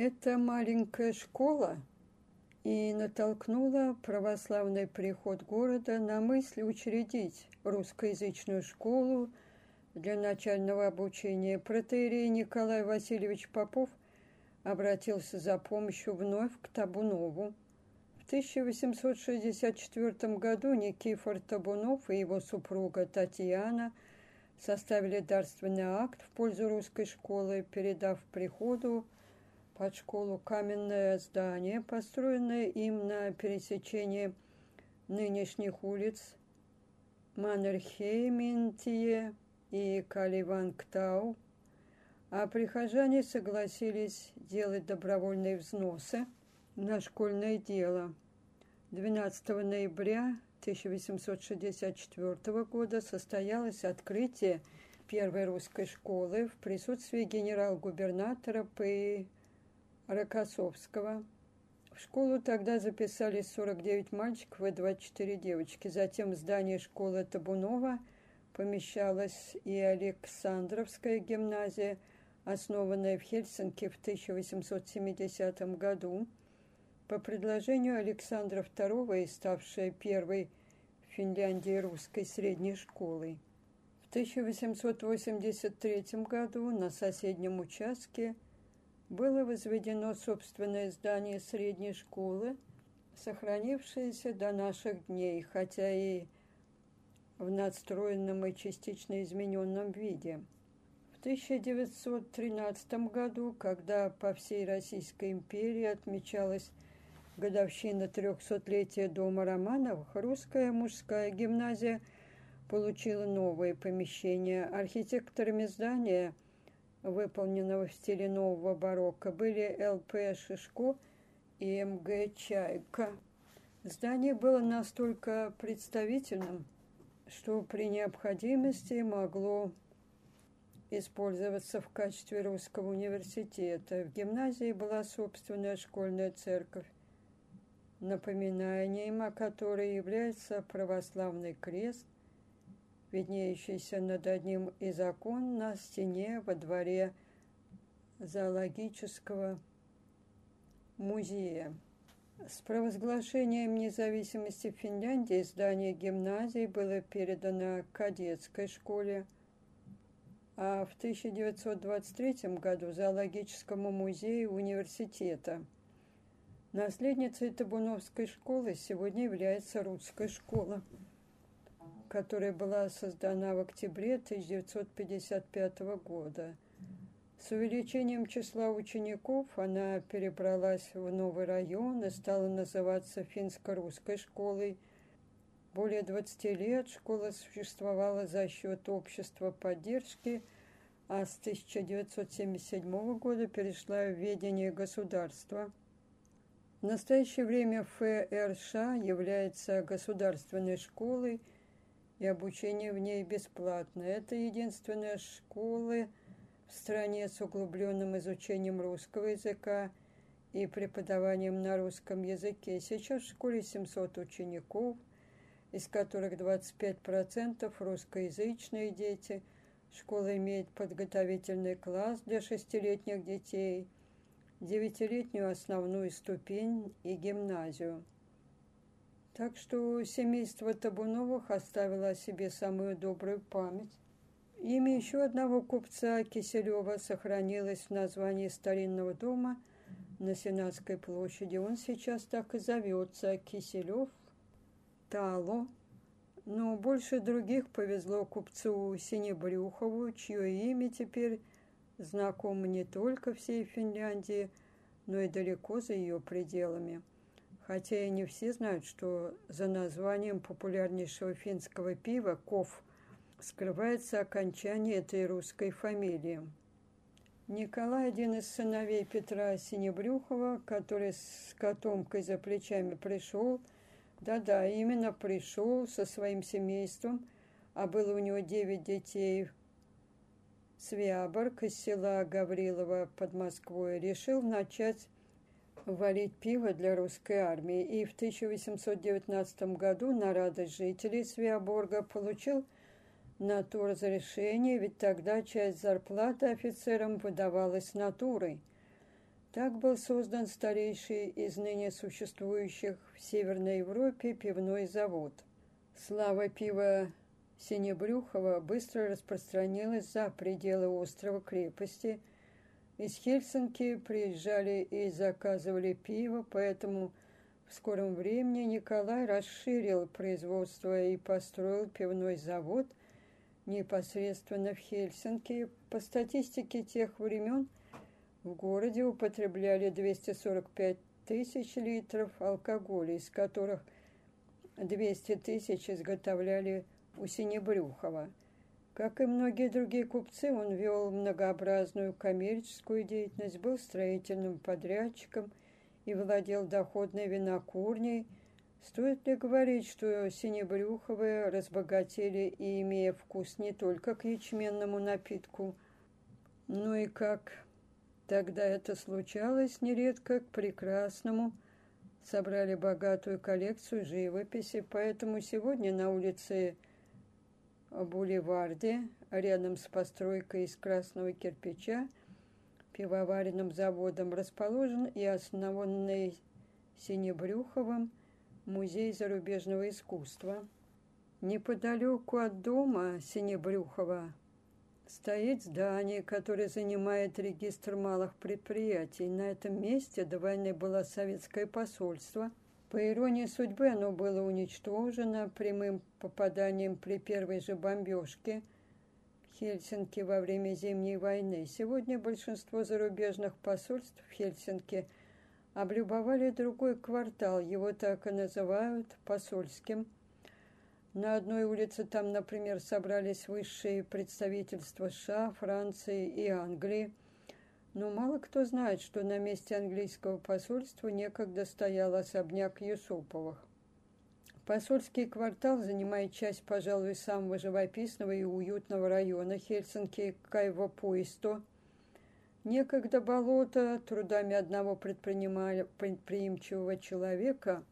Эта маленькая школа и натолкнула православный приход города на мысль учредить русскоязычную школу для начального обучения. Протеерей Николай Васильевич Попов обратился за помощью вновь к Табунову. В 1864 году Никифор Табунов и его супруга Татьяна составили дарственный акт в пользу русской школы, передав приходу под школу каменное здание, построенное им на пересечении нынешних улиц Маннерхейментие и Каливангтау, а прихожане согласились делать добровольные взносы на школьное дело. 12 ноября 1864 года состоялось открытие первой русской школы в присутствии генерал-губернатора П. Рокоссовского. В школу тогда записались 49 мальчиков и 24 девочки. Затем в здании школы Табунова помещалась и Александровская гимназия, основанная в Хельсинки в 1870 году по предложению Александра II и ставшая первой в Финляндии русской средней школой. В 1883 году на соседнем участке – было возведено собственное здание средней школы, сохранившееся до наших дней, хотя и в надстроенном и частично измененном виде. В 1913 году, когда по всей Российской империи отмечалась годовщина трехсотлетия Дома Романовых, русская мужская гимназия получила новое помещение. Архитекторами здания – выполненного в стиле нового барокко, были Л.П. Шишко и М.Г. Чайка. Здание было настолько представительным, что при необходимости могло использоваться в качестве русского университета. В гимназии была собственная школьная церковь, напоминанием о которой является православный крест – виднеющийся над одним из окон на стене во дворе зоологического музея. С провозглашением независимости Финляндии здание гимназии было передано кадетской школе, а в 1923 году зоологическому музею университета. Наследницей Табуновской школы сегодня является русская школа которая была создана в октябре 1955 года. С увеличением числа учеников она перебралась в новый район и стала называться финско-русской школой. Более 20 лет школа существовала за счет общества поддержки, а с 1977 года перешла в ведение государства. В настоящее время ФРШ является государственной школой – и обучение в ней бесплатное. Это единственная школа в стране с углубленным изучением русского языка и преподаванием на русском языке. Сейчас в школе 700 учеников, из которых 25% русскоязычные дети. Школа имеет подготовительный класс для шестилетних детей, девятилетнюю основную ступень и гимназию. Так что семейство Табуновых оставило о себе самую добрую память. Имя еще одного купца Киселева сохранилось в названии старинного дома на Сенатской площади. Он сейчас так и зовется Киселев Тало. Но больше других повезло купцу Синебрюхову, чье имя теперь знакомо не только всей Финляндии, но и далеко за ее пределами хотя и не все знают, что за названием популярнейшего финского пива «Ков» скрывается окончание этой русской фамилии. Николай – один из сыновей Петра Синебрюхова, который с котомкой за плечами пришел, да-да, именно пришел со своим семейством, а было у него девять детей, Свяборг из села Гаврилова под Москвой, решил начать варить пиво для русской армии, и в 1819 году на радость жителей Свиаборга получил на то разрешение, ведь тогда часть зарплаты офицерам выдавалась натурой. Так был создан старейший из ныне существующих в Северной Европе пивной завод. Слава пива Синебрюхова быстро распространилась за пределы острова крепости. Из Хельсинки приезжали и заказывали пиво, поэтому в скором времени Николай расширил производство и построил пивной завод непосредственно в Хельсинки. По статистике тех времен в городе употребляли 245 тысяч литров алкоголя, из которых 200 тысяч изготовляли у Синебрюхова. Как и многие другие купцы, он вел многообразную коммерческую деятельность, был строительным подрядчиком и владел доходной винокурней. Стоит ли говорить, что Синебрюховы разбогатели и имея вкус не только к ячменному напитку, но и как тогда это случалось нередко к прекрасному, собрали богатую коллекцию живописи, поэтому сегодня на улице бульварде, рядом с постройкой из красного кирпича, пивоваренным заводом расположен и основанный Синебрюховым музей зарубежного искусства. Неподалеку от дома Синебрюхова стоит здание, которое занимает регистр малых предприятий. На этом месте до войны было советское посольство – по иронии судьбы, оно было уничтожено прямым попаданием при первой же бомбежке Хельсинки во время Зимней войны. Сегодня большинство зарубежных посольств в Хельсинки облюбовали другой квартал, его так и называют посольским. На одной улице там, например, собрались высшие представительства США, Франции и Англии – но мало кто знает, что на месте английского посольства некогда стоял особняк Юсуповых. Посольский квартал занимает часть, пожалуй, самого живописного и уютного района Хельсинки Кайвопуисто. Некогда болото трудами одного предприимчивого человека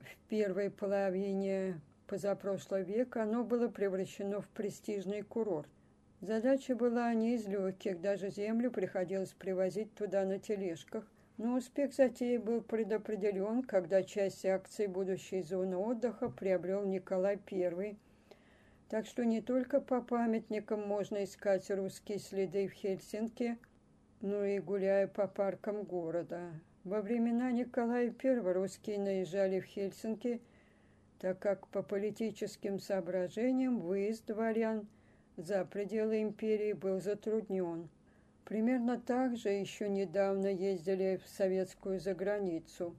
в первой половине позапрошлого века оно было превращено в престижный курорт. Задача была не из легких, даже землю приходилось привозить туда на тележках. Но успех затеи был предопределен, когда часть акций будущей зоны отдыха приобрел Николай I. Так что не только по памятникам можно искать русские следы в Хельсинки, но и гуляя по паркам города. Во времена Николая I русские наезжали в Хельсинки, так как по политическим соображениям выезд дворян – за пределы империи был затруднен. Примерно так же еще недавно ездили в советскую заграницу,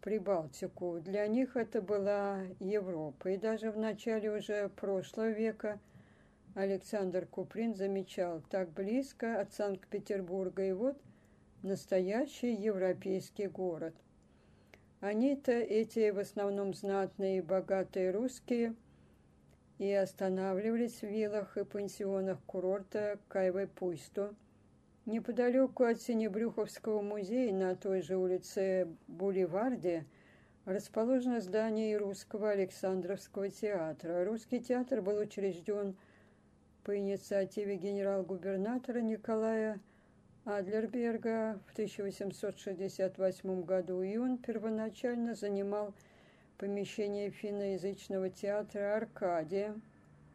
Прибалтику. Для них это была Европа. И даже в начале уже прошлого века Александр Куприн замечал, так близко от Санкт-Петербурга, и вот настоящий европейский город. Они-то, эти в основном знатные и богатые русские – и останавливались в виллах и пансионах курорта Кайвой-Пуйсто. Неподалеку от Синебрюховского музея на той же улице Бульварде расположено здание Русского Александровского театра. Русский театр был учрежден по инициативе генерал-губернатора Николая Адлерберга в 1868 году, и он первоначально занимал помещение финноязычного театра «Аркадия»,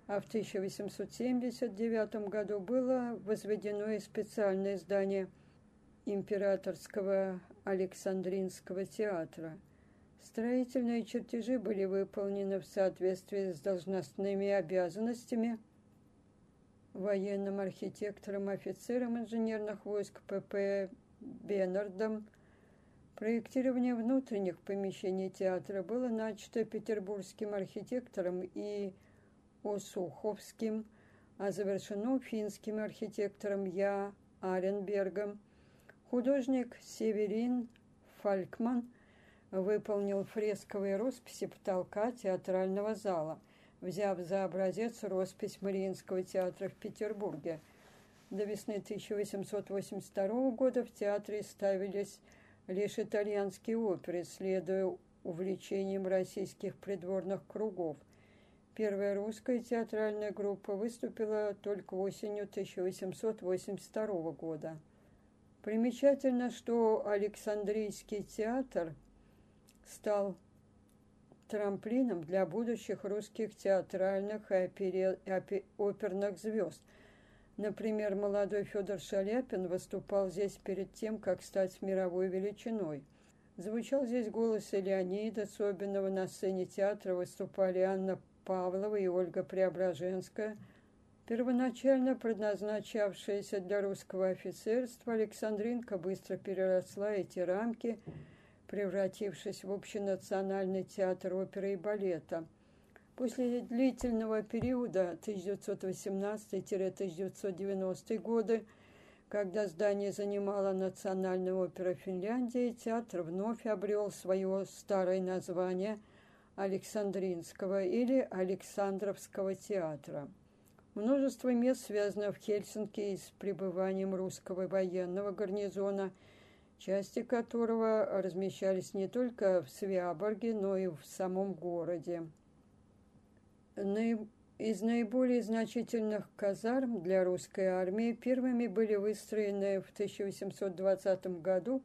а в 1879 году было возведено и специальное здание Императорского Александринского театра. Строительные чертежи были выполнены в соответствии с должностными обязанностями военным архитектором, офицером инженерных войск ПП Беннардом Проектирование внутренних помещений театра было начато петербургским архитектором и Осуховским, а завершено финским архитектором Я Аренбергом. Художник Северин Фалькман выполнил фресковые росписи потолка театрального зала, взяв за образец роспись Мариинского театра в Петербурге. До весны 1882 года в театре ставились лишь итальянские оперы, следуя увлечениям российских придворных кругов. Первая русская театральная группа выступила только осенью 1882 года. Примечательно, что Александрийский театр стал трамплином для будущих русских театральных и оперных звезд. Например, молодой Федор Шаляпин выступал здесь перед тем, как стать мировой величиной. Звучал здесь голос Леонида Собинова, на сцене театра выступали Анна Павлова и Ольга Преображенская. Первоначально предназначавшаяся для русского офицерства, Александринка быстро переросла эти рамки – превратившись в общенациональный театр оперы и балета. После длительного периода 1918-1990 годы, когда здание занимала Национальная опера Финляндии, театр вновь обрел свое старое название Александринского или Александровского театра. Множество мест связано в Хельсинки с пребыванием русского военного гарнизона – части которого размещались не только в Свяборге, но и в самом городе. Из наиболее значительных казарм для русской армии первыми были выстроены в 1820 году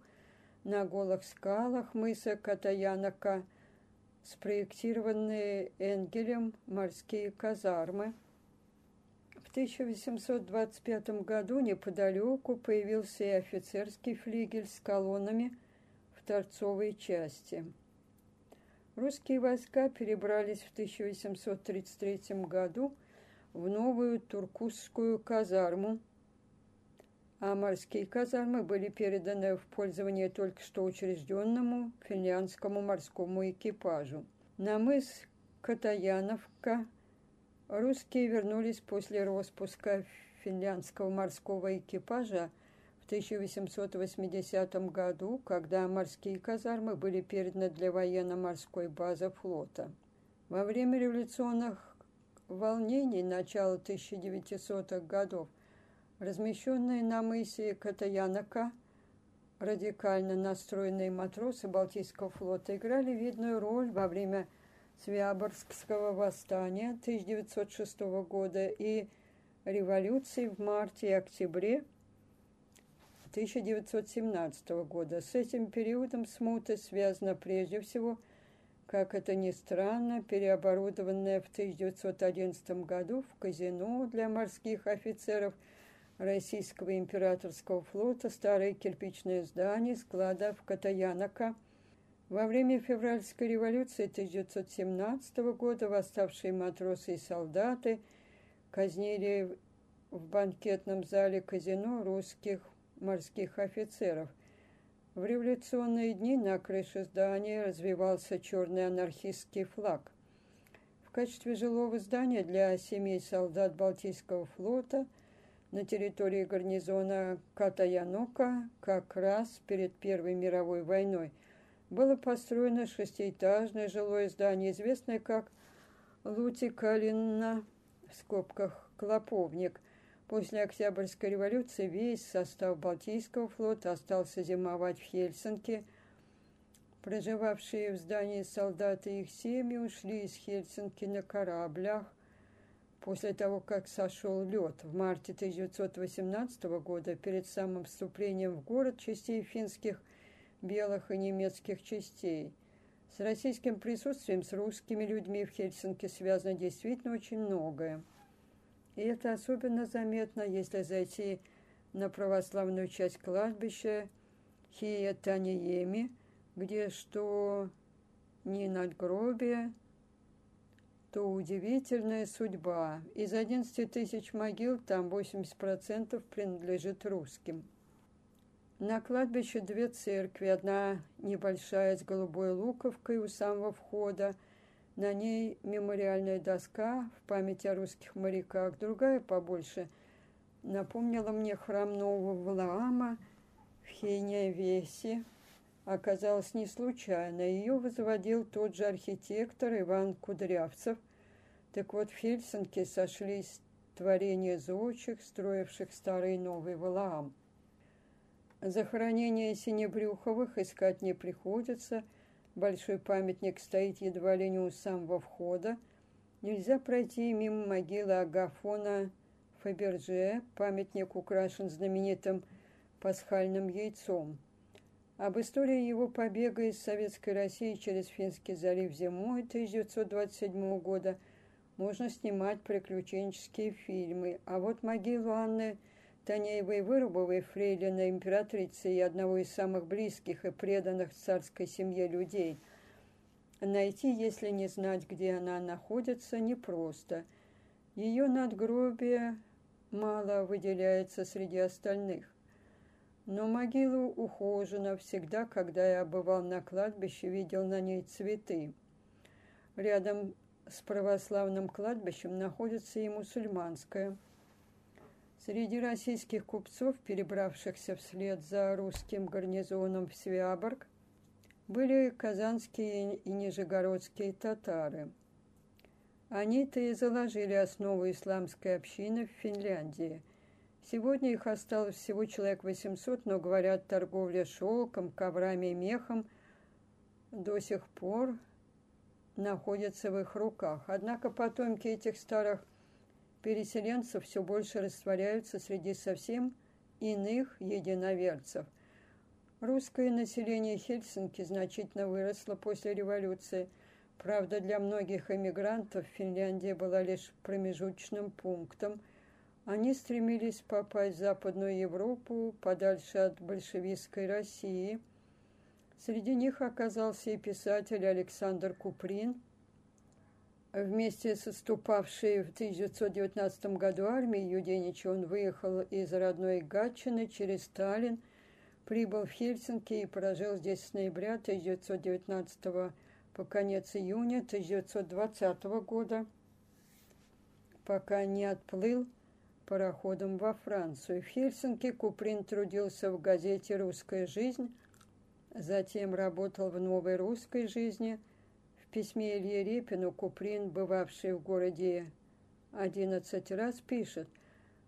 на голых скалах мыса Катаянака, спроектированные Энгелем морские казармы – в 1825 году неподалеку появился и офицерский флигель с колоннами в торцовой части. Русские войска перебрались в 1833 году в новую туркузскую казарму, а морские казармы были переданы в пользование только что учрежденному финляндскому морскому экипажу. На мыс Катаяновка – Русские вернулись после распуска финляндского морского экипажа 1880 году, когда морские казармы были переданы для военно-морской базы флота. Во время революционных волнений начала 1900-х годов размещенные на мысе Катаянака радикально настроенные матросы Балтийского флота играли видную роль во время Свяборгского восстания 1906 года и революции в марте и октябре 1917 года. С этим периодом смуты связано прежде всего, как это ни странно, переоборудованное в 1911 году в казино для морских офицеров Российского императорского флота старое кирпичное здание склада в Катаянака – во время февральской революции 1917 года восставшие матросы и солдаты казнили в банкетном зале казино русских морских офицеров. В революционные дни на крыше здания развивался черный анархистский флаг. В качестве жилого здания для семей солдат Балтийского флота на территории гарнизона Катаянока как раз перед Первой мировой войной – было построено шестиэтажное жилое здание, известное как Лутикалина, в скобках Клоповник. После Октябрьской революции весь состав Балтийского флота остался зимовать в Хельсинки. Проживавшие в здании солдаты и их семьи ушли из Хельсинки на кораблях. После того, как сошел лед в марте 1918 года, перед самым вступлением в город частей финских белых и немецких частей. С российским присутствием, с русскими людьми в Хельсинки связано действительно очень многое. И это особенно заметно, если зайти на православную часть кладбища Хия Таниеми, где что не надгробие, то удивительная судьба. Из 11 тысяч могил там 80% принадлежит русским. На кладбище две церкви. Одна небольшая с голубой луковкой у самого входа. На ней мемориальная доска в память о русских моряках. Другая побольше напомнила мне храм Нового Валаама в Хейнявесе. Оказалось не случайно. Ее возводил тот же архитектор Иван Кудрявцев. Так вот, в Хельсинки сошлись творения зодчих, строивших старый Новый Валаам. Захоронение Синебрюховых искать не приходится. Большой памятник стоит едва ли не у самого входа. Нельзя пройти мимо могилы Агафона Фаберже. Памятник украшен знаменитым пасхальным яйцом. Об истории его побега из Советской России через Финский залив зимой 1927 года можно снимать приключенческие фильмы, а вот могилу Анны Танеевой Вырубовой, фрейлины императрицы и одного из самых близких и преданных царской семье людей, найти, если не знать, где она находится, непросто. Ее надгробие мало выделяется среди остальных. Но могилу ухожена всегда, когда я бывал на кладбище, видел на ней цветы. Рядом с православным кладбищем находится и мусульманское. Среди российских купцов, перебравшихся вслед за русским гарнизоном в Свяборг, были казанские и нижегородские татары. Они-то и заложили основу исламской общины в Финляндии – Сегодня их осталось всего человек 800, но, говорят, торговля шелком, коврами и мехом до сих пор находится в их руках. Однако потомки этих старых переселенцев все больше растворяются среди совсем иных единоверцев. Русское население Хельсинки значительно выросло после революции. Правда, для многих эмигрантов Финляндия была лишь промежуточным пунктом – они стремились попасть в Западную Европу, подальше от большевистской России. Среди них оказался и писатель Александр Куприн. Вместе с отступавшей в 1919 году армией Юденича он выехал из родной Гатчины через Сталин, прибыл в Хельсинки и прожил здесь с ноября 1919 по конец июня 1920 года, пока не отплыл пароходом во Францию. В Хельсинки Куприн трудился в газете «Русская жизнь», затем работал в «Новой русской жизни». Письме Илье Репину Куприн, бывавший в городе 11 раз, пишет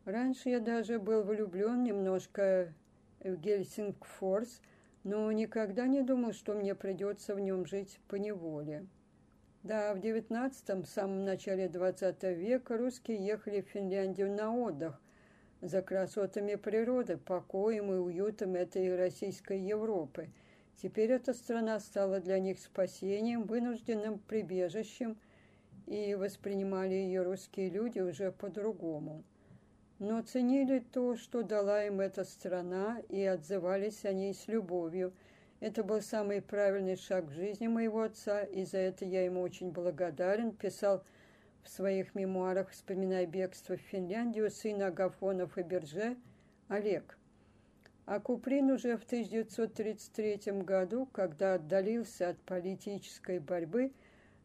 «Раньше я даже был влюблен немножко в Гельсингфорс, но никогда не думал, что мне придется в нем жить по неволе». Да, в девятнадцатом, самом начале XX века русские ехали в Финляндию на отдых за красотами природы, покоем и уютом этой российской Европы. Теперь эта страна стала для них спасением, вынужденным прибежищем, и воспринимали ее русские люди уже по-другому. Но ценили то, что дала им эта страна, и отзывались о ней с любовью – это был самый правильный шаг в жизни моего отца, и за это я ему очень благодарен. Писал в своих мемуарах, вспоминая бегство в Финляндию, сын Агафонов и Берже, Олег. А Куприн уже в 1933 году, когда отдалился от политической борьбы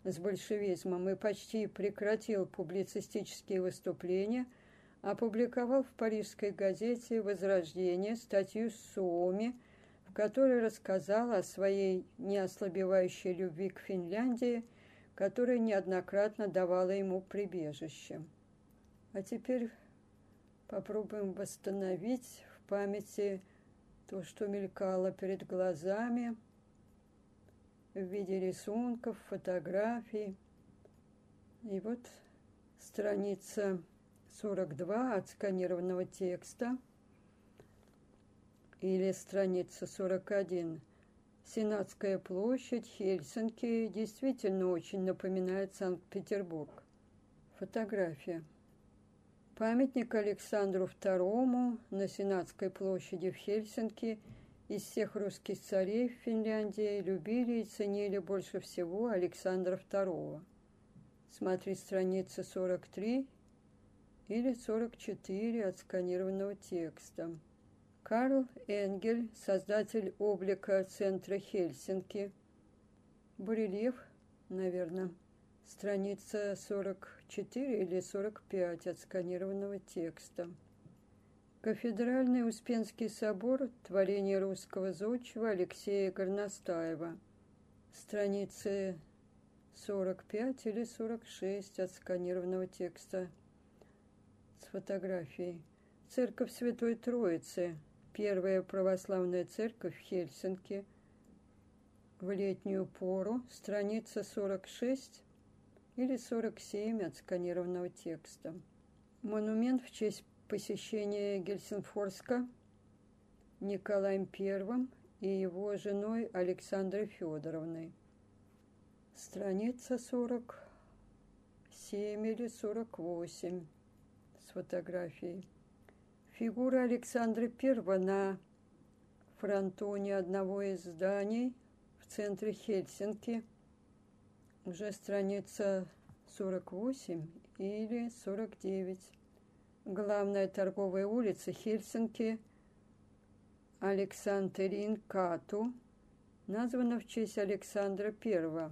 с большевизмом и почти прекратил публицистические выступления, опубликовал в парижской газете «Возрождение» статью Суоми – который рассказал о своей неослабевающей любви к Финляндии, которая неоднократно давала ему прибежище. А теперь попробуем восстановить в памяти то, что мелькало перед глазами в виде рисунков, фотографий. И вот страница 42 отсканированного текста – или страница 41. Сенатская площадь, Хельсинки действительно очень напоминает Санкт-Петербург. Фотография. Памятник Александру II на Сенатской площади в Хельсинки из всех русских царей в Финляндии любили и ценили больше всего Александра II. Смотри страница 43 или 44 отсканированного текста. Карл Энгель, создатель облика центра Хельсинки. Барельеф, наверное, страница 44 или 45 отсканированного текста. Кафедральный Успенский собор, творение русского зодчего Алексея Горностаева. Страницы 45 или 46 отсканированного текста с фотографией. Церковь Святой Троицы, Первая православная церковь в Хельсинки в летнюю пору, страница 46 или 47 отсканированного текста. Монумент в честь посещения Гельсинфорска Николаем I и его женой Александрой Федоровной. Страница 47 или 48 с фотографией. Фигура Александра I на фронтоне одного из зданий в центре Хельсинки. Уже страница 48 или 49. Главная торговая улица Хельсинки Александрин Кату названа в честь Александра I.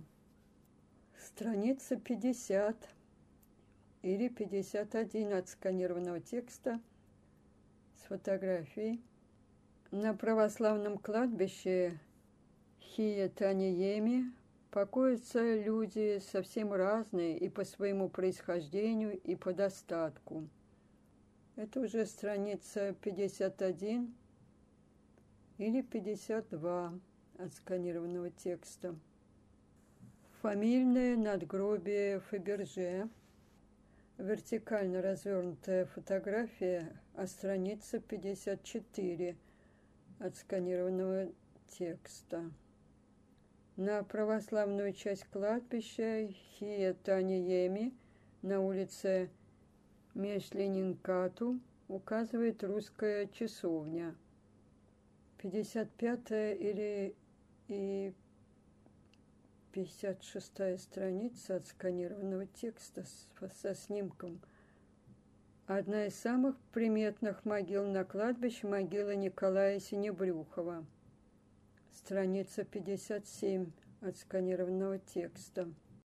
Страница 50 или 51 от сканированного текста с фотографией. На православном кладбище Хия-Таниеми покоятся люди совсем разные и по своему происхождению, и по достатку. Это уже страница 51 или 52 от сканированного текста. Фамильное надгробие Фаберже. Вертикально развернутая фотография, а страница 54 от сканированного текста. На православную часть кладбища Хиетаниеми на улице Мешленинкату указывает русская часовня. 55 или и 56 страница отсканированного текста со снимком. Одна из самых приметных могил на кладбище – могила Николая Синебрюхова. Страница 57 отсканированного текста.